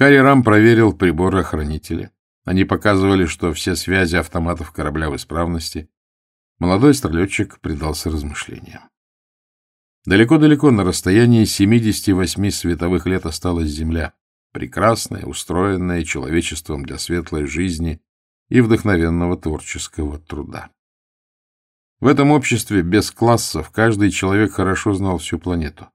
Карри Рам проверил приборы охранителя. Они показывали, что все связи автоматов корабля в исправности. Молодой стрелетчик предался размышлениям. Далеко-далеко на расстоянии 78 световых лет осталась Земля, прекрасная, устроенная человечеством для светлой жизни и вдохновенного творческого труда. В этом обществе без классов каждый человек хорошо знал всю планету.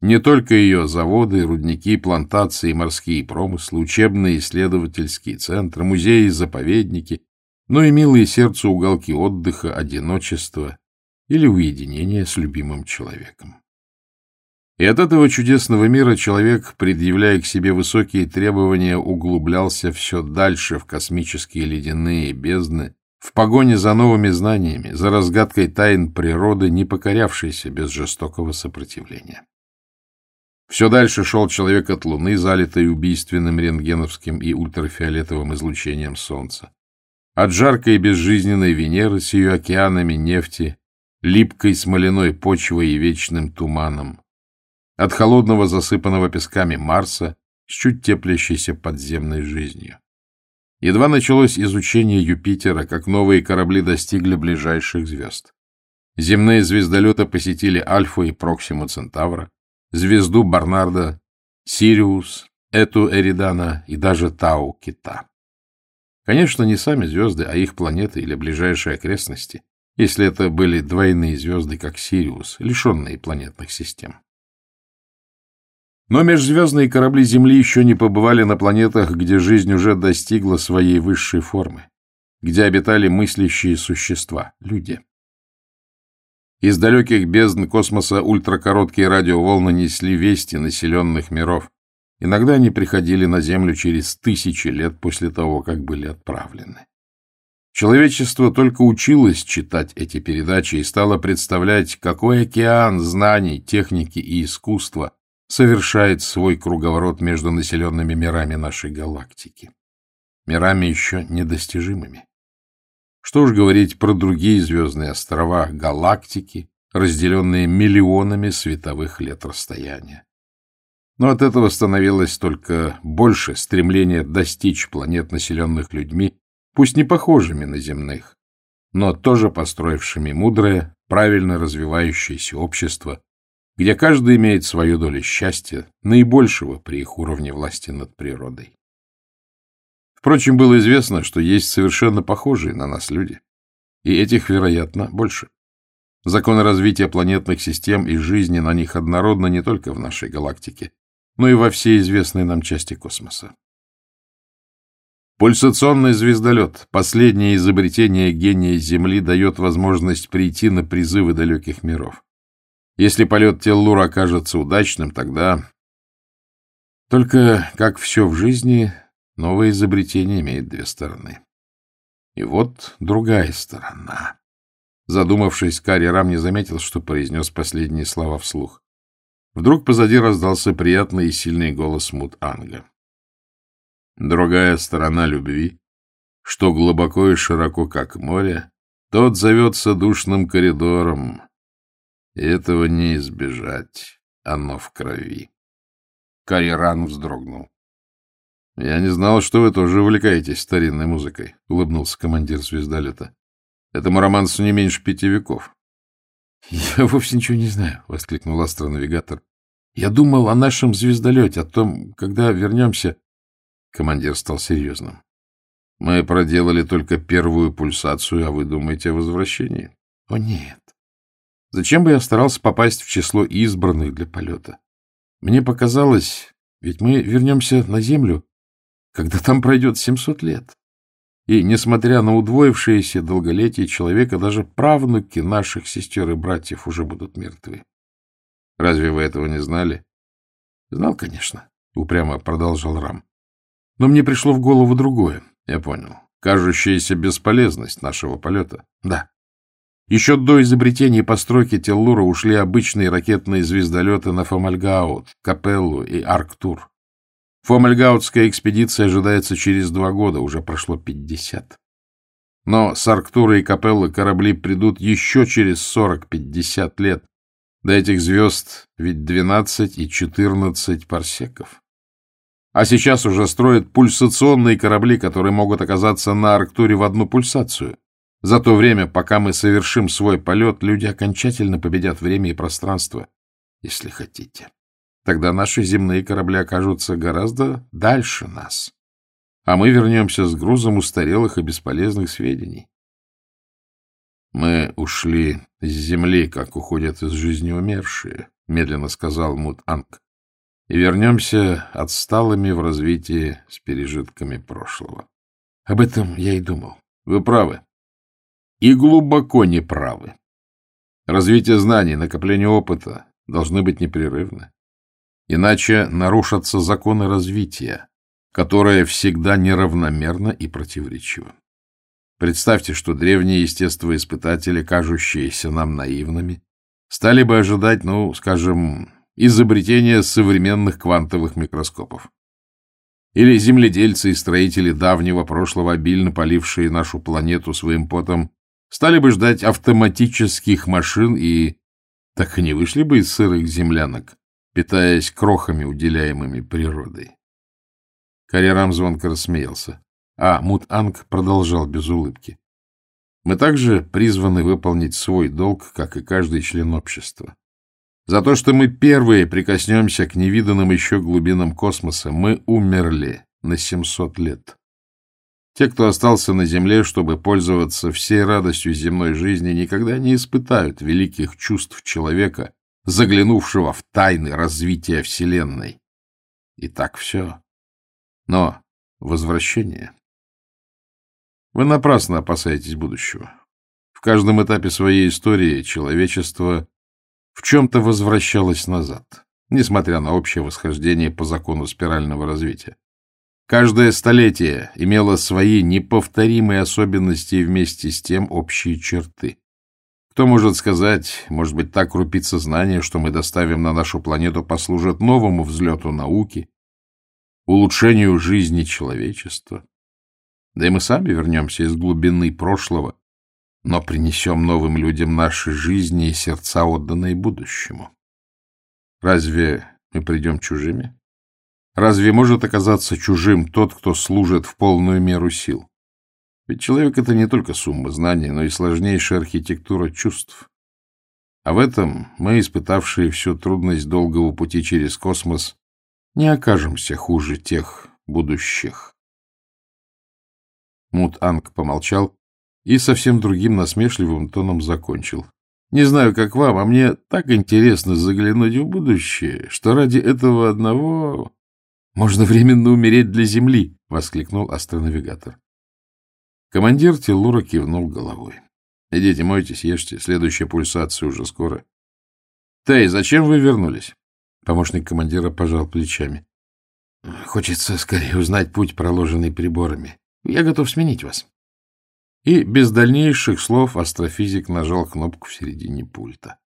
Не только ее заводы, рудники, плантации, морские промыслы, учебные исследовательские центры, музеи, заповедники, но и милые сердцу уголки отдыха, одиночества или уединения с любимым человеком. И от этого чудесного мира человек, предъявляя к себе высокие требования, углублялся все дальше в космические ледяные бездны, в погоне за новыми знаниями, за разгадкой тайн природы, не покорявшейся без жестокого сопротивления. Все дальше шел человек от Луны, залитой убийственным рентгеновским и ультрафиолетовым излучением Солнца. От жаркой и безжизненной Венеры с ее океанами нефти, липкой смоляной почвой и вечным туманом. От холодного засыпанного песками Марса с чуть теплящейся подземной жизнью. Едва началось изучение Юпитера, как новые корабли достигли ближайших звезд. Земные звездолеты посетили Альфу и Проксиму Центавра, звезду Барнарда, Сириус, Эту Эридана и даже Тау Кита. Конечно, не сами звезды, а их планеты или ближайшие окрестности, если это были двойные звезды, как Сириус, лишенные планетных систем. Но межзвездные корабли Земли еще не побывали на планетах, где жизнь уже достигла своей высшей формы, где обитали мыслящие существа, люди. Из далеких бездн космоса ультракороткие радиоволны несли вести населенных миров. Иногда они приходили на Землю через тысячи лет после того, как были отправлены. Человечество только училось читать эти передачи и стало представлять, какой океан знаний, техники и искусства совершает свой круговорот между населенными мирами нашей галактики. Мирами еще недостижимыми. Что уж говорить про другие звездные острова, галактики, разделенные миллионами световых лет расстояния. Но от этого становилось только больше стремление достичь планет, населенных людьми, пусть не похожими на земных, но тоже построившими мудрое, правильно развивающееся общество, где каждый имеет свою долю счастья, наибольшего при их уровне власти над природой. Впрочем, было известно, что есть совершенно похожие на нас люди, и этих, вероятно, больше. Законы развития планетных систем и жизни на них однородны не только в нашей галактике, но и во всей известной нам части космоса. Пульсационный звездолет, последнее изобретение гения Земли, дает возможность прийти на призывы далеких миров. Если полет Теллура окажется удачным, тогда... Только, как все в жизни, Новое изобретение имеет две стороны. И вот другая сторона. Задумавшись, Карри Рам не заметил, что произнес последние слова вслух. Вдруг позади раздался приятный и сильный голос Мут Анга. Другая сторона любви, что глубоко и широко, как море, тот зовется душным коридором. И этого не избежать, оно в крови. Кариран вздрогнул. — Я не знал, что вы тоже увлекаетесь старинной музыкой, — улыбнулся командир звездолета. — Этому романсу не меньше пяти веков. — Я вовсе ничего не знаю, — воскликнул астронавигатор. — Я думал о нашем звездолете, о том, когда вернемся. Командир стал серьезным. — Мы проделали только первую пульсацию, а вы думаете о возвращении? — О, нет. Зачем бы я старался попасть в число избранных для полета? Мне показалось, ведь мы вернемся на Землю, когда там пройдет 700 лет. И, несмотря на удвоившееся долголетие человека, даже правнуки наших сестер и братьев уже будут мертвы. Разве вы этого не знали? Знал, конечно, — упрямо продолжал Рам. Но мне пришло в голову другое. Я понял. Кажущаяся бесполезность нашего полета. Да. Еще до изобретения постройки Теллура ушли обычные ракетные звездолеты на Фомальгаут, Капеллу и Арктур. Фомальгаутская экспедиция ожидается через два года, уже прошло пятьдесят. Но с Арктура и Капеллы корабли придут еще через сорок-пятьдесят лет. До этих звезд ведь двенадцать и четырнадцать парсеков. А сейчас уже строят пульсационные корабли, которые могут оказаться на Арктуре в одну пульсацию. За то время, пока мы совершим свой полет, люди окончательно победят время и пространство, если хотите. Тогда наши земные корабли окажутся гораздо дальше нас, а мы вернемся с грузом устарелых и бесполезных сведений. Мы ушли с земли, как уходят из жизни умершие, — медленно сказал Мут-Анг, — и вернемся отсталыми в развитии с пережитками прошлого. Об этом я и думал. Вы правы. И глубоко не правы. Развитие знаний, накопление опыта должны быть непрерывны. Иначе нарушатся законы развития, которое всегда неравномерно и противоречиво. Представьте, что древние естествоиспытатели, кажущиеся нам наивными, стали бы ожидать, ну, скажем, изобретения современных квантовых микроскопов. Или земледельцы и строители давнего прошлого, обильно полившие нашу планету своим потом, стали бы ждать автоматических машин и так и не вышли бы из сырых землянок, питаясь крохами, уделяемыми природой. Карьерам звонко рассмеялся. А Мут-Анг продолжал без улыбки. Мы также призваны выполнить свой долг, как и каждый член общества. За то, что мы первые прикоснемся к невиданным еще глубинам космоса, мы умерли на 700 лет. Те, кто остался на Земле, чтобы пользоваться всей радостью земной жизни, никогда не испытают великих чувств человека, заглянувшего в тайны развития Вселенной. И так все. Но возвращение вы напрасно опасаетесь будущего. В каждом этапе своей истории человечество в чем-то возвращалось назад, несмотря на общее восхождение по закону спирального развития. Каждое столетие имело свои неповторимые особенности и вместе с тем общие черты. Кто может сказать, может быть, так крупица знания, что мы доставим на нашу планету, послужит новому взлету науки, улучшению жизни человечества? Да и мы сами вернемся из глубины прошлого, но принесем новым людям наши жизни и сердца, отданные будущему. Разве мы придем чужими? Разве может оказаться чужим тот, кто служит в полную меру сил? Ведь человек — это не только сумма знаний, но и сложнейшая архитектура чувств. А в этом мы, испытавшие всю трудность долгого пути через космос, не окажемся хуже тех будущих. Мут-Анг помолчал и совсем другим насмешливым тоном закончил. «Не знаю, как вам, а мне так интересно заглянуть в будущее, что ради этого одного можно временно умереть для Земли!» — воскликнул астронавигатор. Командир Телура кивнул головой. «Идите, мойтесь, ешьте, следующая пульсация уже скоро». «Тей, зачем вы вернулись?» Помощник командира пожал плечами. «Хочется скорее узнать путь, проложенный приборами. Я готов сменить вас. И без дальнейших слов астрофизик нажал кнопку в середине пульта.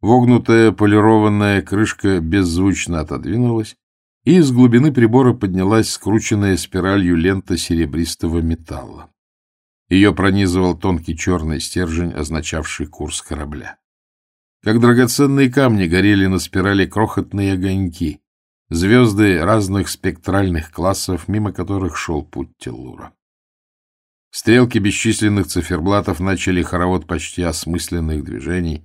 Вогнутая полированная крышка беззвучно отодвинулась, и из глубины прибора поднялась скрученная спиралью лента серебристого металла. Ее пронизывал тонкий черный стержень, означавший курс корабля. Как драгоценные камни горели на спирали крохотные огоньки, звезды разных спектральных классов, мимо которых шел путь Теллура. Стрелки бесчисленных циферблатов начали хоровод почти осмысленных движений.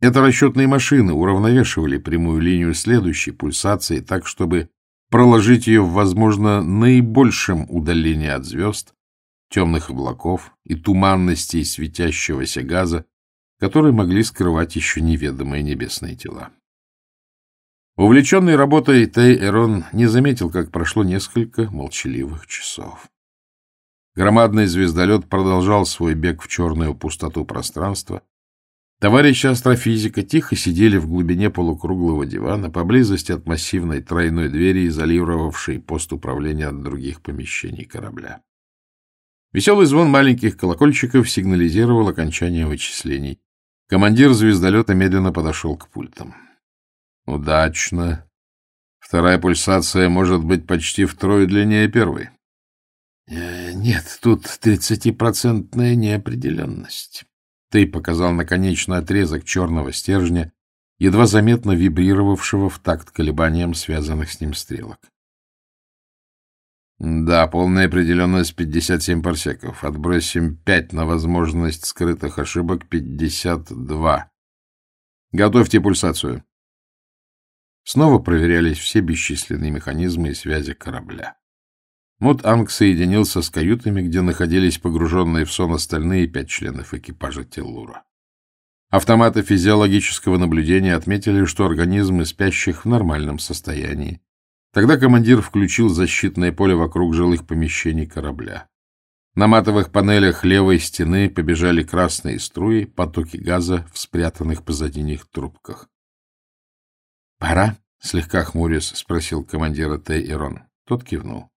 Это расчетные машины уравновешивали прямую линию следующей пульсации так, чтобы проложить ее в, возможно, наибольшем удалении от звезд, темных облаков и туманностей светящегося газа, которые могли скрывать еще неведомые небесные тела. Увлеченный работой Тей Эрон не заметил, как прошло несколько молчаливых часов. Громадный звездолет продолжал свой бег в черную пустоту пространства. Товарищи астрофизика тихо сидели в глубине полукруглого дивана, поблизости от массивной тройной двери, изолировавшей пост управления от других помещений корабля. Веселый звон маленьких колокольчиков сигнализировал окончание вычислений. Командир звездолета медленно подошел к пультам. Удачно. Вторая пульсация может быть почти втрое длиннее первой. Э, нет, тут тридцатипроцентная неопределенность. Ты показал наконечный отрезок черного стержня, едва заметно вибрировавшего в такт колебаниям связанных с ним стрелок. Да, полная определенность 57 парсеков. Отбросим 5 на возможность скрытых ошибок 52. Готовьте пульсацию. Снова проверялись все бесчисленные механизмы и связи корабля. Мут-Анг соединился с каютами, где находились погруженные в сон остальные пять членов экипажа Теллура. Автоматы физиологического наблюдения отметили, что организмы спящих в нормальном состоянии. Тогда командир включил защитное поле вокруг жилых помещений корабля. На матовых панелях левой стены побежали красные струи, потоки газа в спрятанных позади них трубках. — Пора? — слегка хмурясь спросил командира Т. Ирон. Тот кивнул.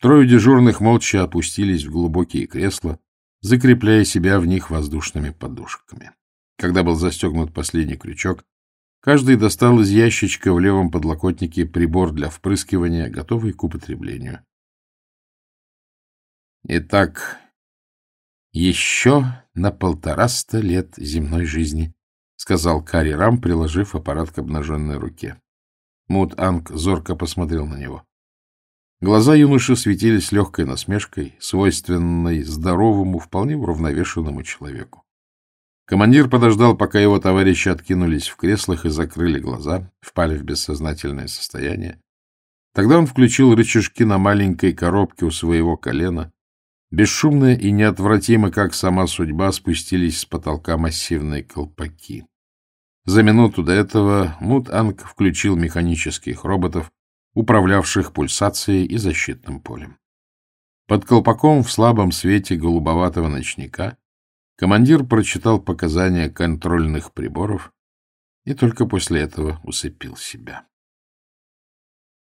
Трое дежурных молча опустились в глубокие кресла, закрепляя себя в них воздушными подушками. Когда был застегнут последний крючок, Каждый достал из ящичка в левом подлокотнике прибор для впрыскивания, готовый к употреблению. Итак, еще на полтораста лет земной жизни, — сказал Кари Рам, приложив аппарат к обнаженной руке. Мут Анг зорко посмотрел на него. Глаза юноши светились легкой насмешкой, свойственной здоровому, вполне уравновешенному человеку. Командир подождал, пока его товарищи откинулись в креслах и закрыли глаза, впали в бессознательное состояние. Тогда он включил рычажки на маленькой коробке у своего колена. Бесшумно и неотвратимо, как сама судьба, спустились с потолка массивные колпаки. За минуту до этого Мут-Анг включил механических роботов, управлявших пульсацией и защитным полем. Под колпаком в слабом свете голубоватого ночника Командир прочитал показания контрольных приборов и только после этого усыпил себя.